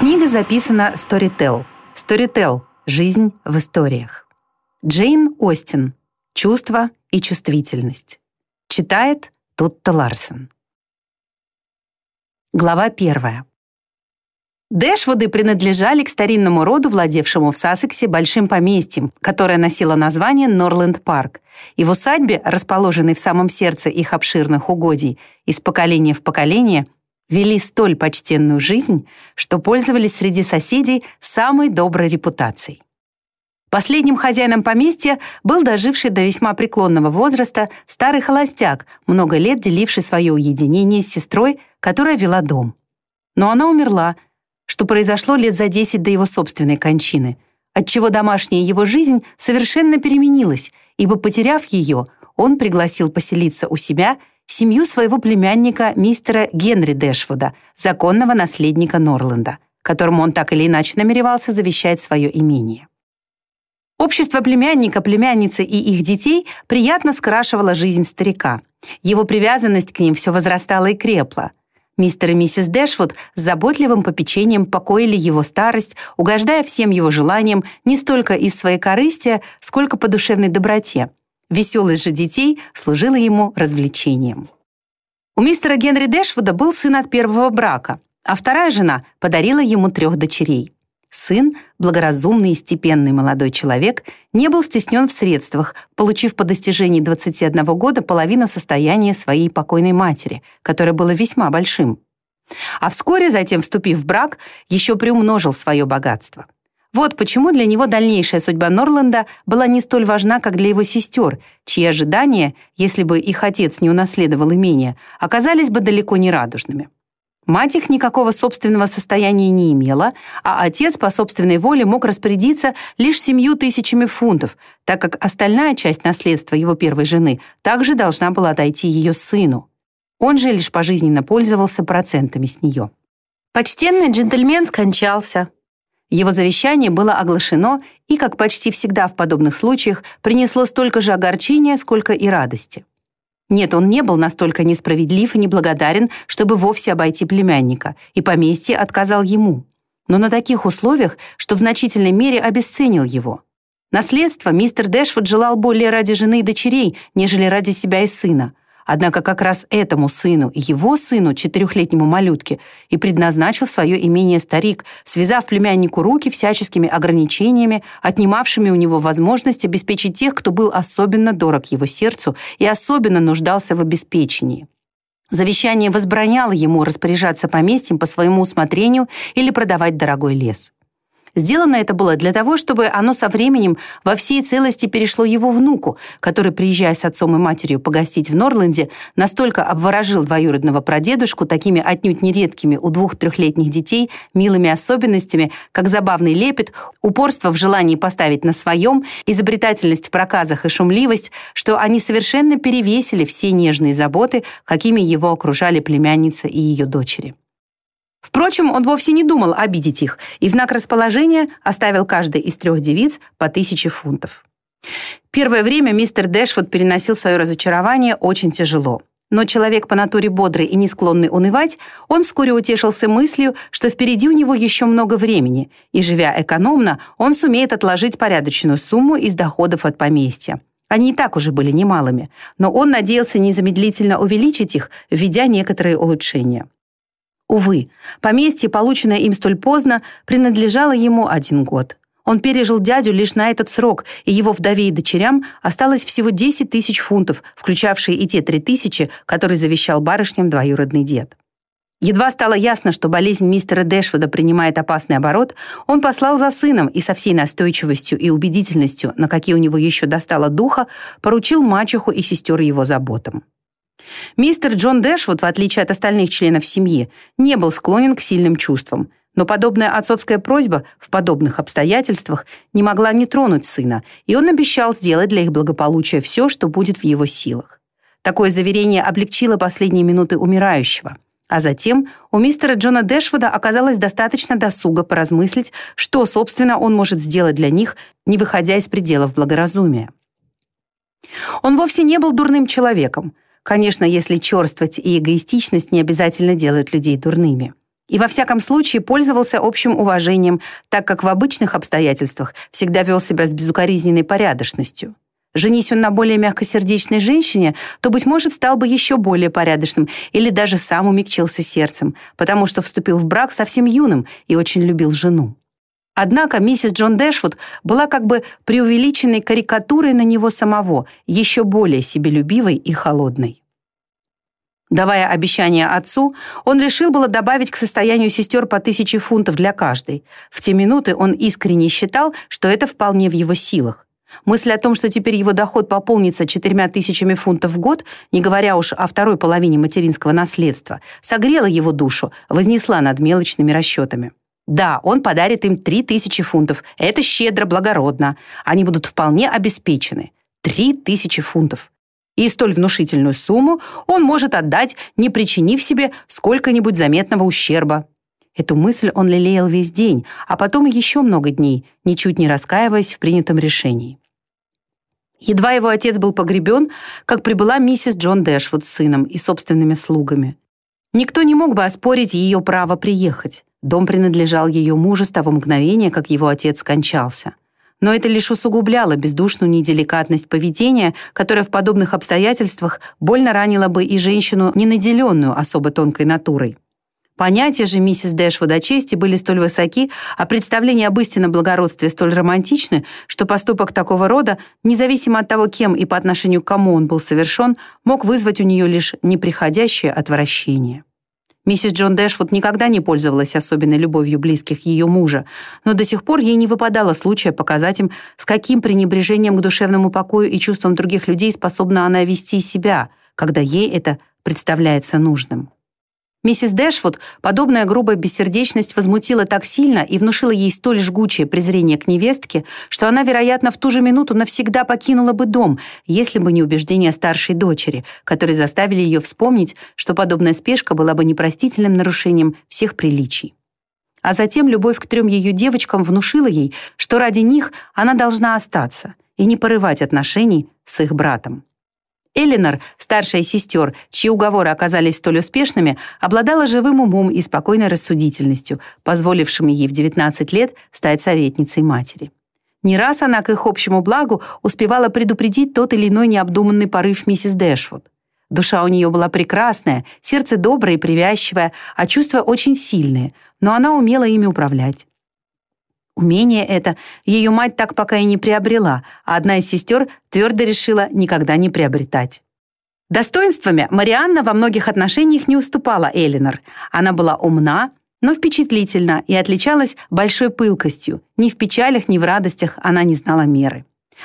Книга записана Storytel. Storytel. Жизнь в историях. Джейн Остин. Чувство и чувствительность. Читает Тутта Ларсен. Глава первая. Дэшвуды принадлежали к старинному роду, владевшему в Сассексе большим поместьем, которое носило название Норленд-парк. И в усадьбе, расположенной в самом сердце их обширных угодий, из поколения в поколение – вели столь почтенную жизнь, что пользовались среди соседей самой доброй репутацией. Последним хозяином поместья был доживший до весьма преклонного возраста старый холостяк, много лет деливший свое уединение с сестрой, которая вела дом. Но она умерла, что произошло лет за 10 до его собственной кончины, отчего домашняя его жизнь совершенно переменилась, ибо, потеряв ее, он пригласил поселиться у себя семью своего племянника мистера Генри Дэшвуда, законного наследника Норленда, которому он так или иначе намеревался завещать свое имение. Общество племянника, племянницы и их детей приятно скрашивало жизнь старика. Его привязанность к ним все возрастала и крепла. Мистер и миссис Дэшвуд с заботливым попечением покоили его старость, угождая всем его желаниям не столько из своей корысти, сколько по душевной доброте. Веселость же детей служила ему развлечением. У мистера Генри Дэшвуда был сын от первого брака, а вторая жена подарила ему трех дочерей. Сын, благоразумный и степенный молодой человек, не был стеснен в средствах, получив по достижении 21 года половину состояния своей покойной матери, которое было весьма большим. А вскоре, затем вступив в брак, еще приумножил свое богатство. Вот почему для него дальнейшая судьба Норланда была не столь важна, как для его сестер, чьи ожидания, если бы их отец не унаследовал имение, оказались бы далеко не радужными. Мать их никакого собственного состояния не имела, а отец по собственной воле мог распорядиться лишь семью тысячами фунтов, так как остальная часть наследства его первой жены также должна была дойти ее сыну. Он же лишь пожизненно пользовался процентами с нее. Почтенный джентльмен скончался, его завещание было оглашено и, как почти всегда в подобных случаях, принесло столько же огорчения, сколько и радости. Нет, он не был настолько несправедлив и неблагодарен, чтобы вовсе обойти племянника, и поместье отказал ему. Но на таких условиях, что в значительной мере обесценил его. Наследство мистер Дэшфуд желал более ради жены и дочерей, нежели ради себя и сына. Однако как раз этому сыну его сыну, четырехлетнему малютке, и предназначил свое имение старик, связав племяннику руки всяческими ограничениями, отнимавшими у него возможность обеспечить тех, кто был особенно дорог его сердцу и особенно нуждался в обеспечении. Завещание возбраняло ему распоряжаться поместьем по своему усмотрению или продавать дорогой лес. Сделано это было для того, чтобы оно со временем во всей целости перешло его внуку, который, приезжая с отцом и матерью погостить в Норленде, настолько обворожил двоюродного прадедушку такими отнюдь нередкими у двух-трехлетних детей милыми особенностями, как забавный лепет, упорство в желании поставить на своем, изобретательность в проказах и шумливость, что они совершенно перевесили все нежные заботы, какими его окружали племянница и ее дочери. Впрочем, он вовсе не думал обидеть их и в знак расположения оставил каждой из трех девиц по тысяче фунтов. Первое время мистер Дэшвуд переносил свое разочарование очень тяжело. Но человек по натуре бодрый и не склонный унывать, он вскоре утешился мыслью, что впереди у него еще много времени, и, живя экономно, он сумеет отложить порядочную сумму из доходов от поместья. Они и так уже были немалыми, но он надеялся незамедлительно увеличить их, введя некоторые улучшения. Увы, поместье, полученное им столь поздно, принадлежало ему один год. Он пережил дядю лишь на этот срок, и его вдове и дочерям осталось всего 10 тысяч фунтов, включавшие и те 3 тысячи, которые завещал барышням двоюродный дед. Едва стало ясно, что болезнь мистера Дэшвуда принимает опасный оборот, он послал за сыном и со всей настойчивостью и убедительностью, на какие у него еще достало духа, поручил мачеху и сестер его заботам. Мистер Джон Дэшвуд, в отличие от остальных членов семьи, не был склонен к сильным чувствам, но подобная отцовская просьба в подобных обстоятельствах не могла не тронуть сына, и он обещал сделать для их благополучия все, что будет в его силах. Такое заверение облегчило последние минуты умирающего. А затем у мистера Джона Дэшвуда оказалось достаточно досуга поразмыслить, что, собственно, он может сделать для них, не выходя из пределов благоразумия. Он вовсе не был дурным человеком – Конечно, если черствость и эгоистичность не обязательно делают людей дурными. и во всяком случае пользовался общим уважением, так как в обычных обстоятельствах всегда вел себя с безукоризненной порядочностью. Женись он на более мягкосердечной женщине, то, быть может, стал бы еще более порядочным или даже сам умягчился сердцем, потому что вступил в брак совсем юным и очень любил жену. Однако миссис Джон Дэшвуд была как бы преувеличенной карикатурой на него самого, еще более себелюбивой и холодной. Давая обещание отцу, он решил было добавить к состоянию сестер по тысяче фунтов для каждой. В те минуты он искренне считал, что это вполне в его силах. Мысль о том, что теперь его доход пополнится четырьмя тысячами фунтов в год, не говоря уж о второй половине материнского наследства, согрела его душу, вознесла над мелочными расчетами. Да, он подарит им три тысячи фунтов. Это щедро, благородно. Они будут вполне обеспечены. Три тысячи фунтов. И столь внушительную сумму он может отдать, не причинив себе сколько-нибудь заметного ущерба. Эту мысль он лелеял весь день, а потом еще много дней, ничуть не раскаиваясь в принятом решении. Едва его отец был погребен, как прибыла миссис Джон Дэшвуд с сыном и собственными слугами. Никто не мог бы оспорить ее право приехать. Дом принадлежал ее мужу с того мгновения, как его отец скончался. Но это лишь усугубляло бездушную неделикатность поведения, которая в подобных обстоятельствах больно ранила бы и женщину, не наделенную особо тонкой натурой. Понятия же миссис Дэшвуд о чести были столь высоки, а представления об истинном благородстве столь романтичны, что поступок такого рода, независимо от того, кем и по отношению к кому он был совершен, мог вызвать у нее лишь неприходящее отвращение. Миссис Джон Дэшвуд никогда не пользовалась особенной любовью близких ее мужа, но до сих пор ей не выпадало случая показать им, с каким пренебрежением к душевному покою и чувствам других людей способна она вести себя, когда ей это представляется нужным. Миссис Дэшвуд подобная грубая бессердечность возмутила так сильно и внушила ей столь жгучее презрение к невестке, что она, вероятно, в ту же минуту навсегда покинула бы дом, если бы не убеждения старшей дочери, которые заставили ее вспомнить, что подобная спешка была бы непростительным нарушением всех приличий. А затем любовь к трем ее девочкам внушила ей, что ради них она должна остаться и не порывать отношений с их братом. Элинор, старшая сестер, чьи уговоры оказались столь успешными, обладала живым умом и спокойной рассудительностью, позволившими ей в 19 лет стать советницей матери. Не раз она к их общему благу успевала предупредить тот или иной необдуманный порыв миссис Дэшвуд. Душа у нее была прекрасная, сердце доброе и привязчивое, а чувства очень сильные, но она умела ими управлять. Умение это ее мать так пока и не приобрела, а одна из сестер твердо решила никогда не приобретать. Достоинствами Марианна во многих отношениях не уступала Элинор. Она была умна, но впечатлительна и отличалась большой пылкостью. Ни в печалях, ни в радостях она не знала меры.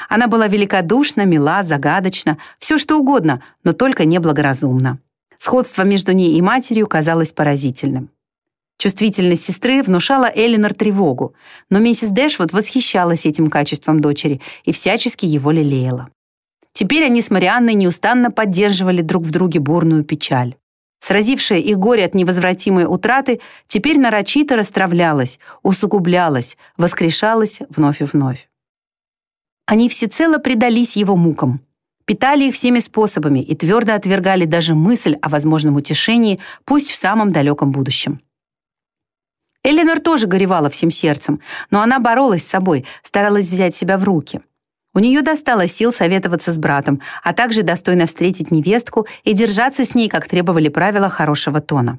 Она была великодушна, мила, загадочна, все что угодно, но только неблагоразумна. Сходство между ней и матерью казалось поразительным. Чувствительность сестры внушала Элинор тревогу, но миссис Дэшвуд восхищалась этим качеством дочери и всячески его лелеяла. Теперь они с Марианной неустанно поддерживали друг в друге бурную печаль. Сразившая их горе от невозвратимой утраты теперь нарочито расстравлялась, усугублялась, воскрешалась вновь и вновь. Они всецело предались его мукам, питали их всеми способами и твердо отвергали даже мысль о возможном утешении, пусть в самом далеком будущем. Эленор тоже горевала всем сердцем, но она боролась с собой, старалась взять себя в руки. У нее достало сил советоваться с братом, а также достойно встретить невестку и держаться с ней, как требовали правила хорошего тона.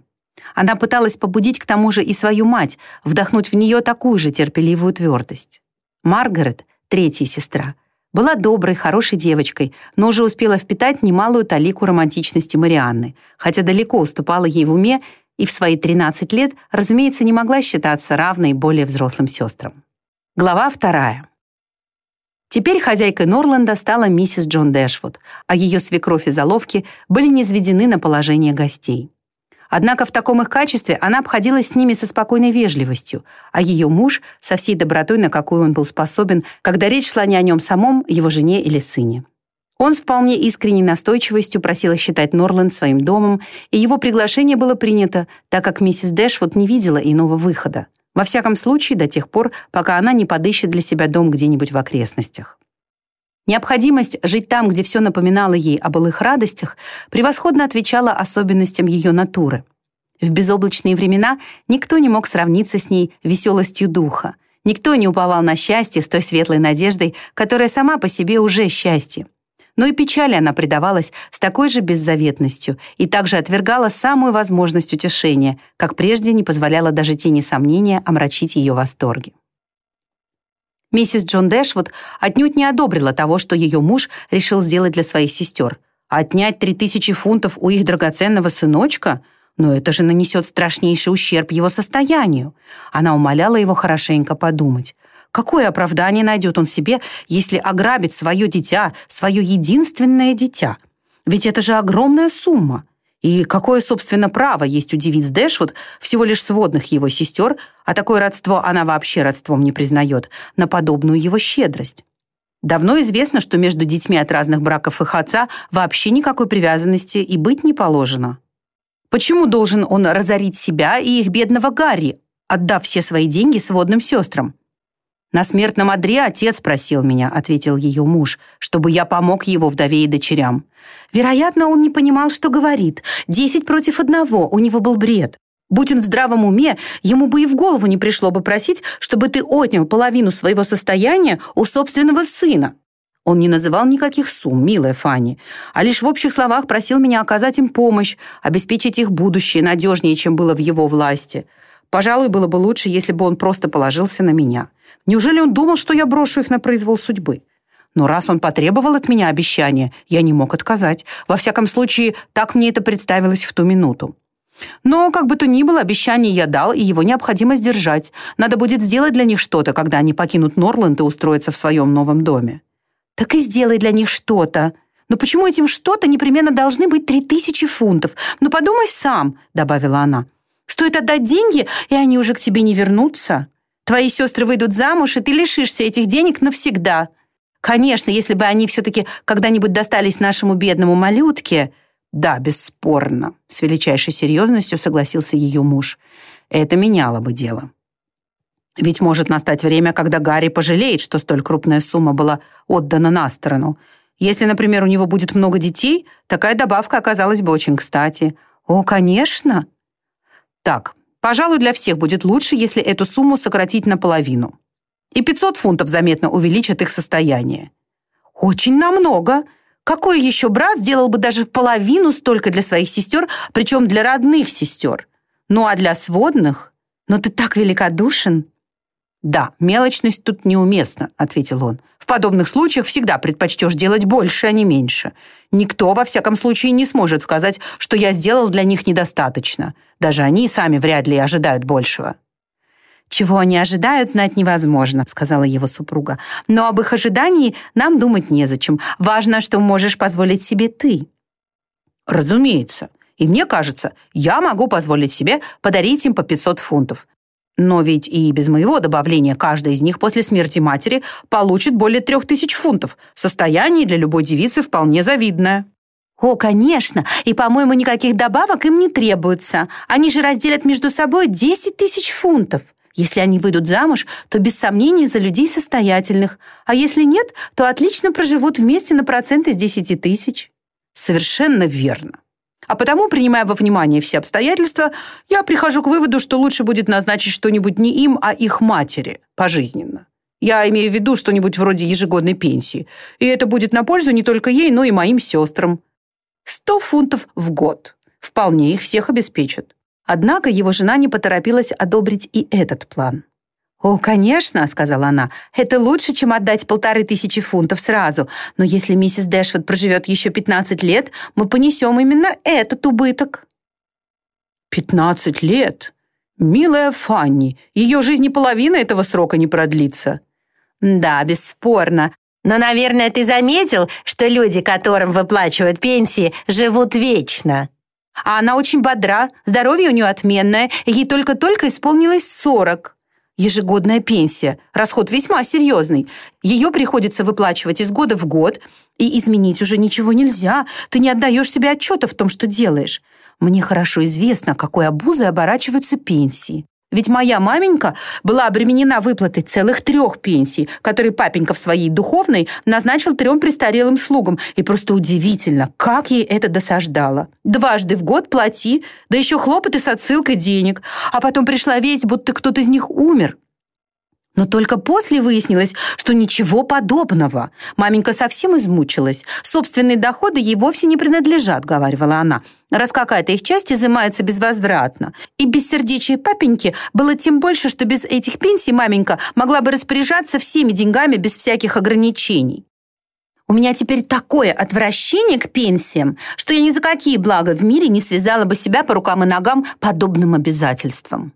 Она пыталась побудить к тому же и свою мать, вдохнуть в нее такую же терпеливую твердость. Маргарет, третья сестра, была доброй, хорошей девочкой, но уже успела впитать немалую талику романтичности Марианны, хотя далеко уступала ей в уме и в свои 13 лет, разумеется, не могла считаться равной более взрослым сестрам. Глава вторая. Теперь хозяйкой Норленда стала миссис Джон Дэшвуд, а ее свекровь и заловки были низведены на положение гостей. Однако в таком их качестве она обходилась с ними со спокойной вежливостью, а ее муж — со всей добротой, на какую он был способен, когда речь шла не о нем самом, его жене или сыне. Он с вполне искренней настойчивостью просил считать Норленд своим домом, и его приглашение было принято, так как миссис Дэшвуд не видела иного выхода. Во всяком случае, до тех пор, пока она не подыщет для себя дом где-нибудь в окрестностях. Необходимость жить там, где все напоминало ей о былых радостях, превосходно отвечала особенностям ее натуры. В безоблачные времена никто не мог сравниться с ней веселостью духа. Никто не уповал на счастье с той светлой надеждой, которая сама по себе уже счастье. Но и печали она предавалась с такой же беззаветностью и также отвергала самую возможность утешения, как прежде не позволяла даже тени сомнения омрачить ее восторги. Миссис Джон Дэшвуд отнюдь не одобрила того, что ее муж решил сделать для своих сестер. Отнять три тысячи фунтов у их драгоценного сыночка — но это же нанесет страшнейший ущерб его состоянию. Она умоляла его хорошенько подумать. Какое оправдание найдет он себе, если ограбит свое дитя, свое единственное дитя? Ведь это же огромная сумма. И какое, собственно, право есть у девиц Дэшвуд, всего лишь сводных его сестер, а такое родство она вообще родством не признает, на подобную его щедрость? Давно известно, что между детьми от разных браков их отца вообще никакой привязанности и быть не положено. Почему должен он разорить себя и их бедного Гарри, отдав все свои деньги сводным сестрам? «На смертном одре отец просил меня», — ответил ее муж, «чтобы я помог его вдове и дочерям». Вероятно, он не понимал, что говорит. Десять против одного, у него был бред. Будь он в здравом уме, ему бы и в голову не пришло бы просить, чтобы ты отнял половину своего состояния у собственного сына. Он не называл никаких сумм, милая Фанни, а лишь в общих словах просил меня оказать им помощь, обеспечить их будущее надежнее, чем было в его власти. Пожалуй, было бы лучше, если бы он просто положился на меня. Неужели он думал, что я брошу их на произвол судьбы? Но раз он потребовал от меня обещания, я не мог отказать. Во всяком случае, так мне это представилось в ту минуту. Но, как бы то ни было, обещание я дал, и его необходимо сдержать. Надо будет сделать для них что-то, когда они покинут Норленд и устроятся в своем новом доме. Так и сделай для них что-то. Но почему этим что-то непременно должны быть три тысячи фунтов? Ну, подумай сам, добавила она. Стоит отдать деньги, и они уже к тебе не вернутся. Твои сестры выйдут замуж, и ты лишишься этих денег навсегда. Конечно, если бы они все-таки когда-нибудь достались нашему бедному малютке... Да, бесспорно, с величайшей серьезностью согласился ее муж. Это меняло бы дело. Ведь может настать время, когда Гарри пожалеет, что столь крупная сумма была отдана на сторону. Если, например, у него будет много детей, такая добавка оказалась бы очень кстати. О, конечно. Так, Пожалуй, для всех будет лучше, если эту сумму сократить наполовину. И 500 фунтов заметно увеличат их состояние. Очень намного. Какой еще брат сделал бы даже в половину столько для своих сестер, причем для родных сестер? Ну а для сводных? Но ты так великодушен. «Да, мелочность тут неуместна», — ответил он. «В подобных случаях всегда предпочтешь делать больше, а не меньше. Никто, во всяком случае, не сможет сказать, что я сделал для них недостаточно. Даже они сами вряд ли ожидают большего». «Чего они ожидают, знать невозможно», — сказала его супруга. «Но об их ожидании нам думать незачем. Важно, что можешь позволить себе ты». «Разумеется. И мне кажется, я могу позволить себе подарить им по 500 фунтов. Но ведь и без моего добавления каждая из них после смерти матери получит более трех тысяч фунтов. Состояние для любой девицы вполне завидное. «О, конечно, и, по-моему, никаких добавок им не требуется. Они же разделят между собой 10 тысяч фунтов. Если они выйдут замуж, то без сомнения за людей состоятельных, а если нет, то отлично проживут вместе на процент из 10 тысяч». «Совершенно верно. А потому, принимая во внимание все обстоятельства, я прихожу к выводу, что лучше будет назначить что-нибудь не им, а их матери пожизненно. Я имею в виду что-нибудь вроде ежегодной пенсии. И это будет на пользу не только ей, но и моим сестрам. Сто фунтов в год. Вполне их всех обеспечат. Однако его жена не поторопилась одобрить и этот план. «О, конечно», — сказала она, — «это лучше, чем отдать полторы тысячи фунтов сразу. Но если миссис Дэшвуд проживет еще 15 лет, мы понесем именно этот убыток». «Пятнадцать лет? Милая Фанни, ее жизнь и половина этого срока не продлится». «Да, бесспорно. Но, наверное, ты заметил, что люди, которым выплачивают пенсии, живут вечно». А она очень бодра, здоровье у нее отменное, ей только-только исполнилось сорок. Ежегодная пенсия. Расход весьма серьезный. Ее приходится выплачивать из года в год, и изменить уже ничего нельзя. Ты не отдаешь себе отчета в том, что делаешь. Мне хорошо известно, какой обузой оборачиваются пенсии. Ведь моя маменька была обременена выплатой целых трех пенсий, которые папенька в своей духовной назначил трем престарелым слугам. И просто удивительно, как ей это досаждало. Дважды в год плати, да еще хлопоты с отсылкой денег. А потом пришла весть, будто кто-то из них умер. Но только после выяснилось, что ничего подобного. Маменька совсем измучилась. Собственные доходы ей вовсе не принадлежат, говорила она, раз какая-то их часть изымается безвозвратно. И бессердечие папеньки было тем больше, что без этих пенсий маменька могла бы распоряжаться всеми деньгами без всяких ограничений. У меня теперь такое отвращение к пенсиям, что я ни за какие блага в мире не связала бы себя по рукам и ногам подобным обязательствам.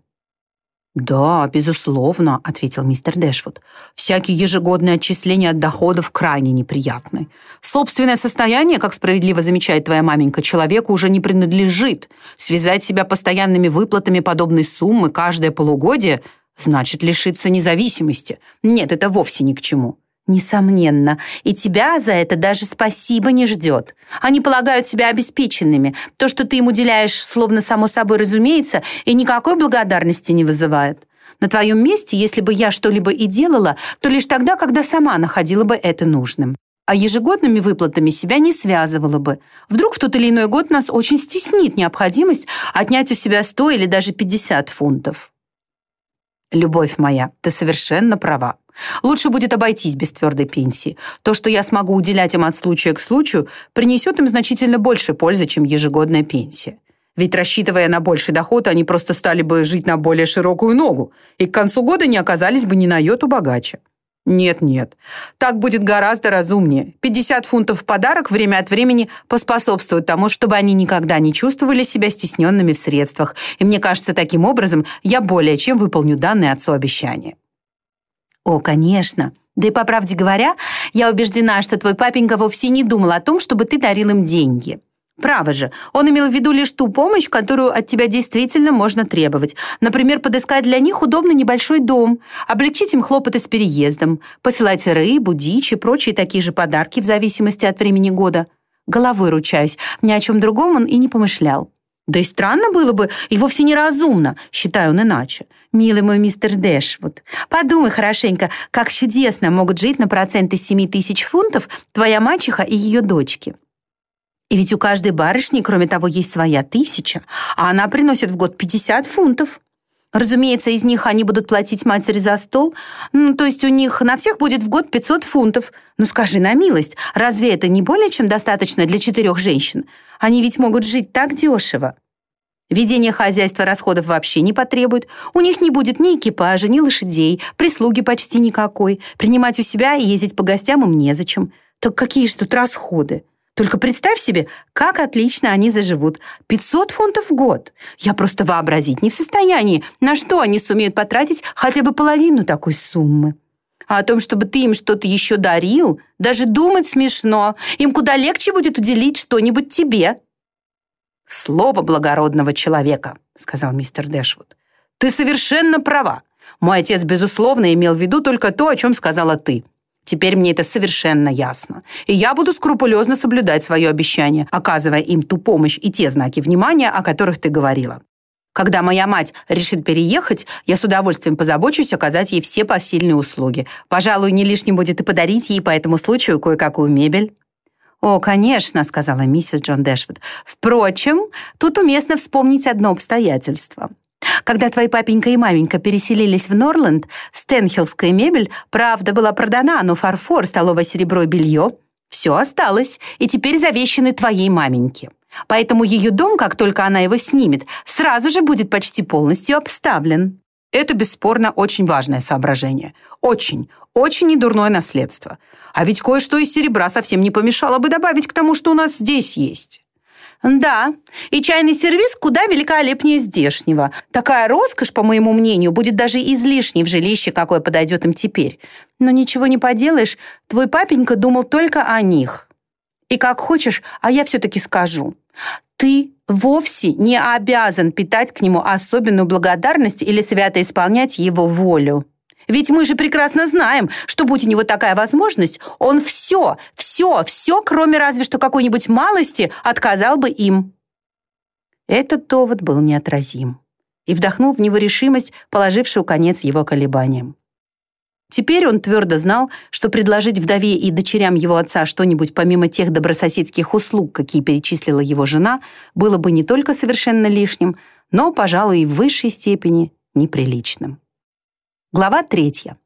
«Да, безусловно», — ответил мистер Дэшвуд. «Всякие ежегодные отчисления от доходов крайне неприятны. Собственное состояние, как справедливо замечает твоя маменька, человеку уже не принадлежит. Связать себя постоянными выплатами подобной суммы каждое полугодие значит лишиться независимости. Нет, это вовсе ни к чему. Несомненно. И тебя за это даже спасибо не ждет. Они полагают себя обеспеченными. То, что ты им уделяешь, словно само собой разумеется, и никакой благодарности не вызывает. На твоем месте, если бы я что-либо и делала, то лишь тогда, когда сама находила бы это нужным. А ежегодными выплатами себя не связывала бы. Вдруг в тот или иной год нас очень стеснит необходимость отнять у себя 100 или даже 50 фунтов. Любовь моя, ты совершенно права. Лучше будет обойтись без твердой пенсии. То, что я смогу уделять им от случая к случаю, принесет им значительно больше пользы, чем ежегодная пенсия. Ведь, рассчитывая на больший доход, они просто стали бы жить на более широкую ногу и к концу года не оказались бы ни на йоту богаче. Нет-нет, так будет гораздо разумнее. 50 фунтов в подарок время от времени поспособствует тому, чтобы они никогда не чувствовали себя стесненными в средствах. И мне кажется, таким образом я более чем выполню данное отцу обещание. О, конечно. Да и по правде говоря, я убеждена, что твой папенька вовсе не думал о том, чтобы ты дарил им деньги. Право же, он имел в виду лишь ту помощь, которую от тебя действительно можно требовать. Например, подыскать для них удобный небольшой дом, облегчить им хлопоты с переездом, посылать рыбу, дичь и прочие такие же подарки в зависимости от времени года. Головой ручаюсь, ни о чем другом он и не помышлял. Да и странно было бы, и вовсе неразумно, считаю он иначе. Милый мой мистер Дэшвуд, подумай хорошенько, как чудесно могут жить на проценты семи тысяч фунтов твоя мачеха и ее дочки. И ведь у каждой барышни, кроме того, есть своя тысяча, а она приносит в год 50 фунтов. Разумеется, из них они будут платить матери за стол, ну, то есть у них на всех будет в год 500 фунтов. Ну скажи на милость, разве это не более чем достаточно для четырех женщин? Они ведь могут жить так дешево. Ведение хозяйства расходов вообще не потребует. У них не будет ни экипажа, ни лошадей, прислуги почти никакой. Принимать у себя и ездить по гостям им незачем. Так какие же тут расходы? Только представь себе, как отлично они заживут. 500 фунтов в год. Я просто вообразить не в состоянии, на что они сумеют потратить хотя бы половину такой суммы. А о том, чтобы ты им что-то еще дарил, даже думать смешно. Им куда легче будет уделить что-нибудь тебе. «Слово благородного человека», — сказал мистер Дэшвуд. «Ты совершенно права. Мой отец, безусловно, имел в виду только то, о чем сказала ты. Теперь мне это совершенно ясно. И я буду скрупулезно соблюдать свое обещание, оказывая им ту помощь и те знаки внимания, о которых ты говорила. Когда моя мать решит переехать, я с удовольствием позабочусь оказать ей все посильные услуги. Пожалуй, не лишним будет и подарить ей по этому случаю кое-какую мебель». «О, конечно», — сказала миссис Джон Дэшвуд. «Впрочем, тут уместно вспомнить одно обстоятельство. Когда твои папенька и маменька переселились в Норленд, стенхиллская мебель, правда, была продана, но фарфор, столовое серебро и белье — все осталось, и теперь завещаны твоей маменьке. Поэтому ее дом, как только она его снимет, сразу же будет почти полностью обставлен. Это, бесспорно, очень важное соображение. Очень, очень недурное наследство. А ведь кое-что из серебра совсем не помешало бы добавить к тому, что у нас здесь есть. Да, и чайный сервиз куда великолепнее здешнего. Такая роскошь, по моему мнению, будет даже излишней в жилище, какое подойдет им теперь. Но ничего не поделаешь, твой папенька думал только о них. И как хочешь, а я все-таки скажу. Ты вовсе не обязан питать к нему особенную благодарность или свято исполнять его волю. Ведь мы же прекрасно знаем, что будь у него такая возможность, он все, все, все, кроме разве что какой-нибудь малости, отказал бы им. Этот довод был неотразим. и вдохнул в него решимость, положившую конец его колебаниям. Теперь он твердо знал, что предложить вдове и дочерям его отца что-нибудь помимо тех добрососедских услуг, какие перечислила его жена, было бы не только совершенно лишним, но, пожалуй, и в высшей степени неприличным. Глава третья.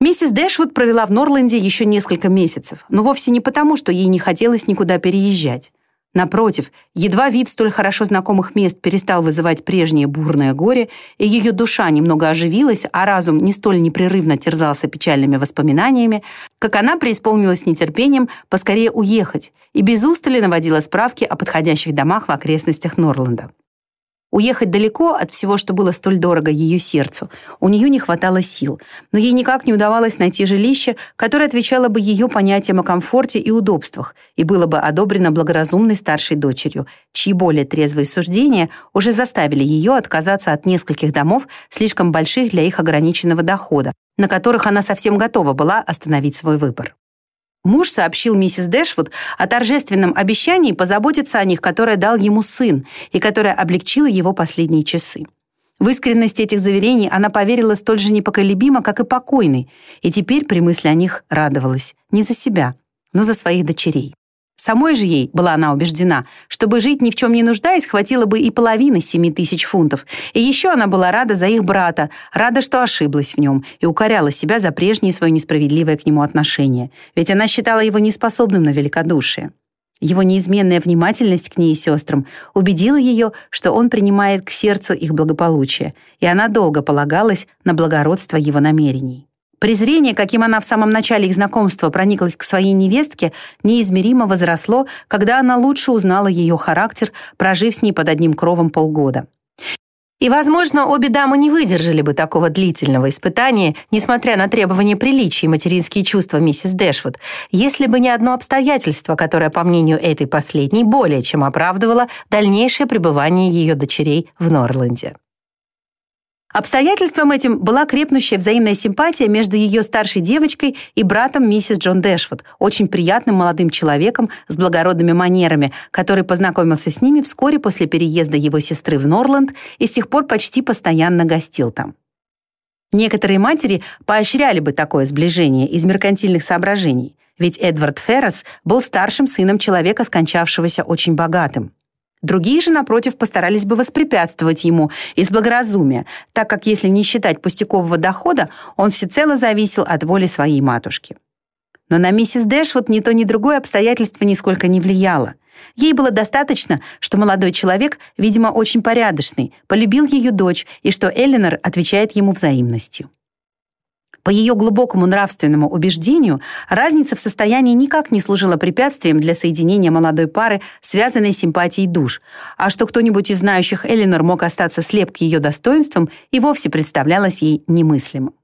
Миссис Дэшвуд провела в Норленде еще несколько месяцев, но вовсе не потому, что ей не хотелось никуда переезжать. Напротив, едва вид столь хорошо знакомых мест перестал вызывать прежнее бурное горе, и ее душа немного оживилась, а разум не столь непрерывно терзался печальными воспоминаниями, как она преисполнилась нетерпением поскорее уехать и без устали наводила справки о подходящих домах в окрестностях Норленда. Уехать далеко от всего, что было столь дорого ее сердцу, у нее не хватало сил, но ей никак не удавалось найти жилище, которое отвечало бы ее понятиям о комфорте и удобствах и было бы одобрено благоразумной старшей дочерью, чьи более трезвые суждения уже заставили ее отказаться от нескольких домов, слишком больших для их ограниченного дохода, на которых она совсем готова была остановить свой выбор. Муж сообщил миссис Дэшвуд о торжественном обещании позаботиться о них, которое дал ему сын и которое облегчило его последние часы. В искренность этих заверений она поверила столь же непоколебимо, как и покойный, и теперь при мысли о них радовалась не за себя, но за своих дочерей. Самой же ей, была она убеждена, чтобы жить ни в чем не нуждаясь, хватило бы и половины семи тысяч фунтов. И еще она была рада за их брата, рада, что ошиблась в нем, и укоряла себя за прежнее свое несправедливое к нему отношение. Ведь она считала его неспособным на великодушие. Его неизменная внимательность к ней и сестрам убедила ее, что он принимает к сердцу их благополучие, и она долго полагалась на благородство его намерений. Презрение, каким она в самом начале их знакомства прониклась к своей невестке, неизмеримо возросло, когда она лучше узнала ее характер, прожив с ней под одним кровом полгода. И, возможно, обе дамы не выдержали бы такого длительного испытания, несмотря на требования приличия и материнские чувства миссис Дэшвуд, если бы не одно обстоятельство, которое, по мнению этой последней, более чем оправдывало дальнейшее пребывание ее дочерей в Норленде. Обстоятельством этим была крепнущая взаимная симпатия между ее старшей девочкой и братом миссис Джон Дэшвуд, очень приятным молодым человеком с благородными манерами, который познакомился с ними вскоре после переезда его сестры в Норленд и с тех пор почти постоянно гостил там. Некоторые матери поощряли бы такое сближение из меркантильных соображений, ведь Эдвард Феррес был старшим сыном человека, скончавшегося очень богатым. Другие же, напротив, постарались бы воспрепятствовать ему из благоразумия, так как, если не считать пустякового дохода, он всецело зависел от воли своей матушки. Но на миссис Дэшвуд ни то, ни другое обстоятельство нисколько не влияло. Ей было достаточно, что молодой человек, видимо, очень порядочный, полюбил ее дочь и что Эллинор отвечает ему взаимностью. По ее глубокому нравственному убеждению, разница в состоянии никак не служила препятствием для соединения молодой пары, связанной симпатией душ, а что кто-нибудь из знающих Эллинор мог остаться слеп к ее достоинствам, и вовсе представлялось ей немыслимым.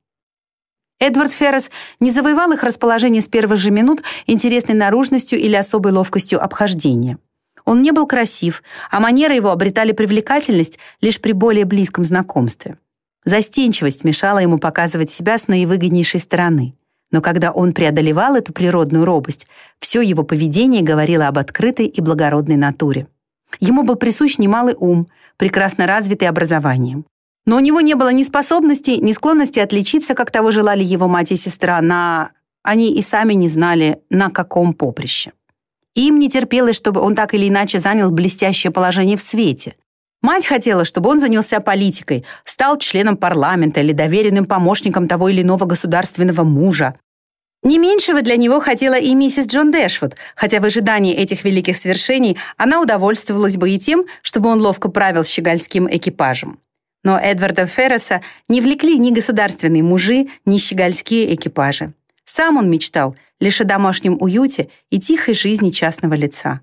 Эдвард Феррес не завоевал их расположение с первых же минут интересной наружностью или особой ловкостью обхождения. Он не был красив, а манеры его обретали привлекательность лишь при более близком знакомстве. Застенчивость мешала ему показывать себя с наивыгоднейшей стороны. Но когда он преодолевал эту природную робость, все его поведение говорило об открытой и благородной натуре. Ему был присущ немалый ум, прекрасно развитый образованием. Но у него не было ни способности, ни склонности отличиться, как того желали его мать и сестра, на... Они и сами не знали, на каком поприще. Им не терпелось, чтобы он так или иначе занял блестящее положение в свете. Мать хотела, чтобы он занялся политикой, стал членом парламента или доверенным помощником того или иного государственного мужа. Не меньшего для него хотела и миссис Джон Дэшвуд, хотя в ожидании этих великих свершений она удовольствовалась бы и тем, чтобы он ловко правил щегольским экипажем. Но Эдварда Ферреса не влекли ни государственные мужи, ни щегольские экипажи. Сам он мечтал лишь о домашнем уюте и тихой жизни частного лица.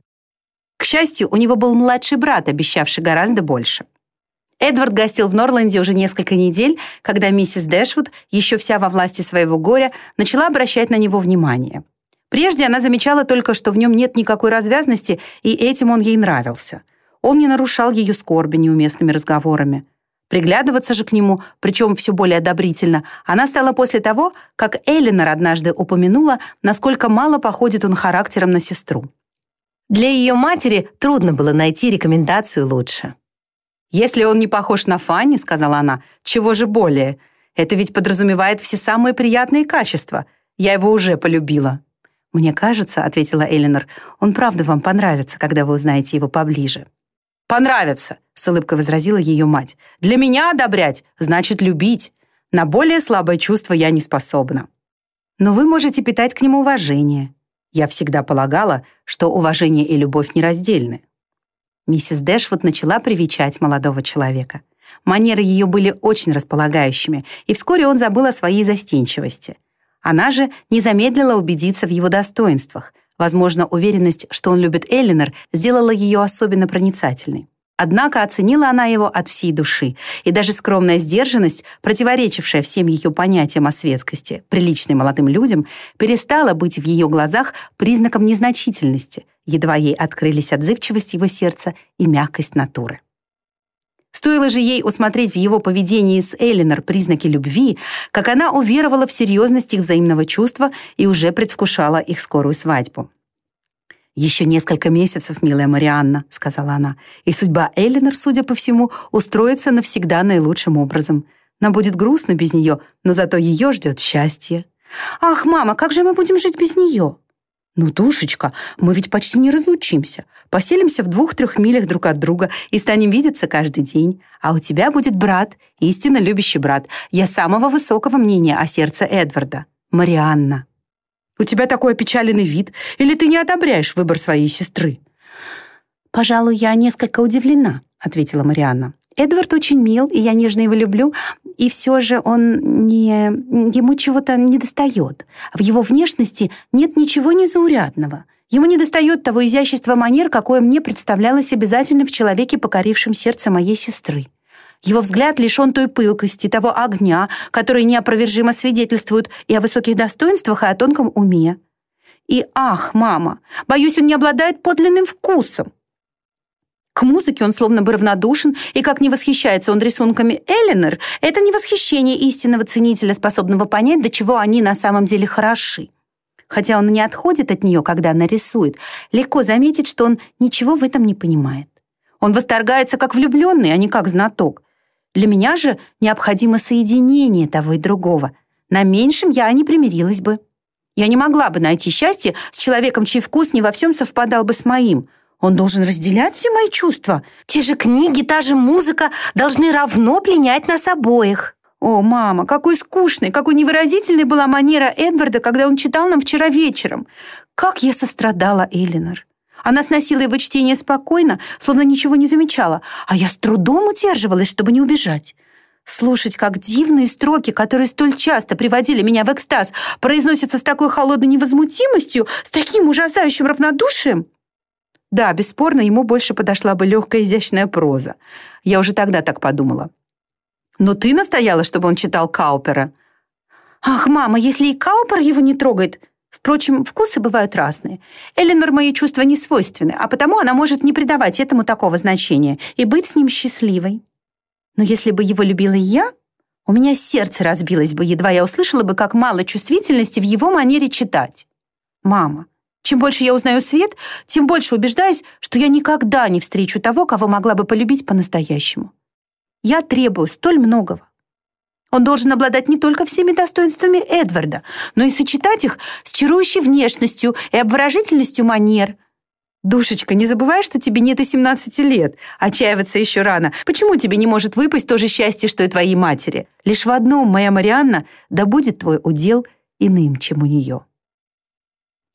К счастью, у него был младший брат, обещавший гораздо больше. Эдвард гостил в Норленде уже несколько недель, когда миссис Дэшвуд, еще вся во власти своего горя, начала обращать на него внимание. Прежде она замечала только, что в нем нет никакой развязности, и этим он ей нравился. Он не нарушал ее скорби неуместными разговорами. Приглядываться же к нему, причем все более одобрительно, она стала после того, как Эллинор однажды упомянула, насколько мало походит он характером на сестру. Для ее матери трудно было найти рекомендацию лучше. «Если он не похож на Фанни, — сказала она, — чего же более? Это ведь подразумевает все самые приятные качества. Я его уже полюбила». «Мне кажется, — ответила Элинор, — он правда вам понравится, когда вы узнаете его поближе». «Понравится!» — с улыбкой возразила ее мать. «Для меня одобрять значит любить. На более слабое чувство я не способна». «Но вы можете питать к нему уважение». Я всегда полагала, что уважение и любовь нераздельны. Миссис Дэшвуд начала привечать молодого человека. Манеры ее были очень располагающими, и вскоре он забыл о своей застенчивости. Она же не замедлила убедиться в его достоинствах. Возможно, уверенность, что он любит Эллинор, сделала ее особенно проницательной. Однако оценила она его от всей души, и даже скромная сдержанность, противоречившая всем ее понятиям о светскости, приличной молодым людям, перестала быть в ее глазах признаком незначительности, едва ей открылись отзывчивость его сердца и мягкость натуры. Стоило же ей усмотреть в его поведении с Эллинор признаки любви, как она уверовала в серьезность их взаимного чувства и уже предвкушала их скорую свадьбу. «Еще несколько месяцев, милая Марианна», — сказала она, «и судьба Эллинор, судя по всему, устроится навсегда наилучшим образом. Нам будет грустно без нее, но зато ее ждет счастье». «Ах, мама, как же мы будем жить без нее?» «Ну, душечка, мы ведь почти не разлучимся. Поселимся в двух-трех милях друг от друга и станем видеться каждый день. А у тебя будет брат, истинно любящий брат. Я самого высокого мнения о сердце Эдварда. Марианна». У тебя такой опечаленный вид, или ты не одобряешь выбор своей сестры?» «Пожалуй, я несколько удивлена», — ответила Марианна. «Эдвард очень мил, и я нежно его люблю, и все же он не... ему чего-то недостает. В его внешности нет ничего незаурядного. Ему недостает того изящества манер, какое мне представлялось обязательно в человеке, покорившем сердце моей сестры. Его взгляд лишен той пылкости, того огня, которые неопровержимо свидетельствуют и о высоких достоинствах, и о тонком уме. И ах, мама, боюсь, он не обладает подлинным вкусом. К музыке он словно бы равнодушен, и как не восхищается он рисунками Эллинор, это не восхищение истинного ценителя, способного понять, до чего они на самом деле хороши. Хотя он не отходит от нее, когда она рисует, легко заметить, что он ничего в этом не понимает. Он восторгается как влюбленный, а не как знаток. Для меня же необходимо соединение того и другого. На меньшем я не примирилась бы. Я не могла бы найти счастье с человеком, чей вкус не во всем совпадал бы с моим. Он должен разделять все мои чувства. Те же книги, та же музыка должны равно пленять нас обоих. О, мама, какой скучной, какой невыразительной была манера Эдварда, когда он читал нам вчера вечером. Как я сострадала Элинор. Она сносила его чтение спокойно, словно ничего не замечала, а я с трудом удерживалась, чтобы не убежать. Слушать, как дивные строки, которые столь часто приводили меня в экстаз, произносятся с такой холодной невозмутимостью, с таким ужасающим равнодушием. Да, бесспорно, ему больше подошла бы легкая изящная проза. Я уже тогда так подумала. Но ты настояла, чтобы он читал Каупера. Ах, мама, если и Каупер его не трогает, Впрочем, вкусы бывают разные. Эленор мои чувства не свойственны, а потому она может не придавать этому такого значения и быть с ним счастливой. Но если бы его любила я, у меня сердце разбилось бы, едва я услышала бы, как мало чувствительности в его манере читать. Мама, чем больше я узнаю свет, тем больше убеждаюсь, что я никогда не встречу того, кого могла бы полюбить по-настоящему. Я требую столь многого. Он должен обладать не только всеми достоинствами Эдварда, но и сочетать их с чарующей внешностью и обворожительностью манер. Душечка, не забывай, что тебе нет и 17 лет. Отчаиваться еще рано. Почему тебе не может выпасть то же счастье, что и твоей матери? Лишь в одном, моя Марианна, да будет твой удел иным, чем у нее.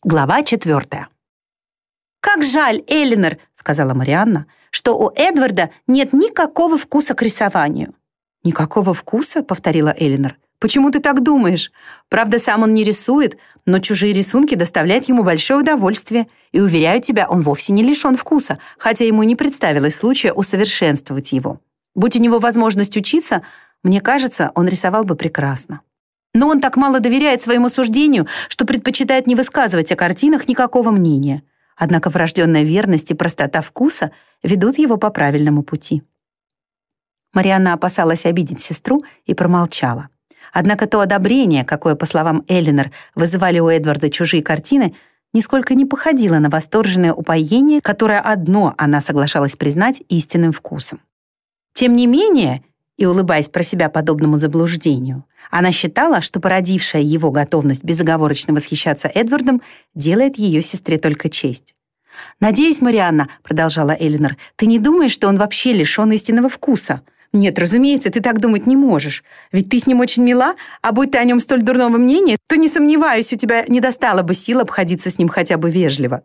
Глава четвертая. «Как жаль, Эллинор», — сказала Марианна, «что у Эдварда нет никакого вкуса к рисованию». «Никакого вкуса?» — повторила Элинор. «Почему ты так думаешь? Правда, сам он не рисует, но чужие рисунки доставляют ему большое удовольствие. И, уверяю тебя, он вовсе не лишен вкуса, хотя ему не представилось случая усовершенствовать его. Будь у него возможность учиться, мне кажется, он рисовал бы прекрасно. Но он так мало доверяет своему суждению, что предпочитает не высказывать о картинах никакого мнения. Однако врожденная верность и простота вкуса ведут его по правильному пути. Марианна опасалась обидеть сестру и промолчала. Однако то одобрение, какое, по словам Эллинор, вызывали у Эдварда чужие картины, нисколько не походило на восторженное упоение, которое одно она соглашалась признать истинным вкусом. Тем не менее, и улыбаясь про себя подобному заблуждению, она считала, что породившая его готовность безоговорочно восхищаться Эдвардом делает ее сестре только честь. «Надеюсь, Марианна», — продолжала Элинор, «ты не думаешь, что он вообще лишен истинного вкуса? Нет, разумеется, ты так думать не можешь. Ведь ты с ним очень мила, а будь ты о нем столь дурного мнения, то, не сомневаюсь, у тебя не достало бы сил обходиться с ним хотя бы вежливо».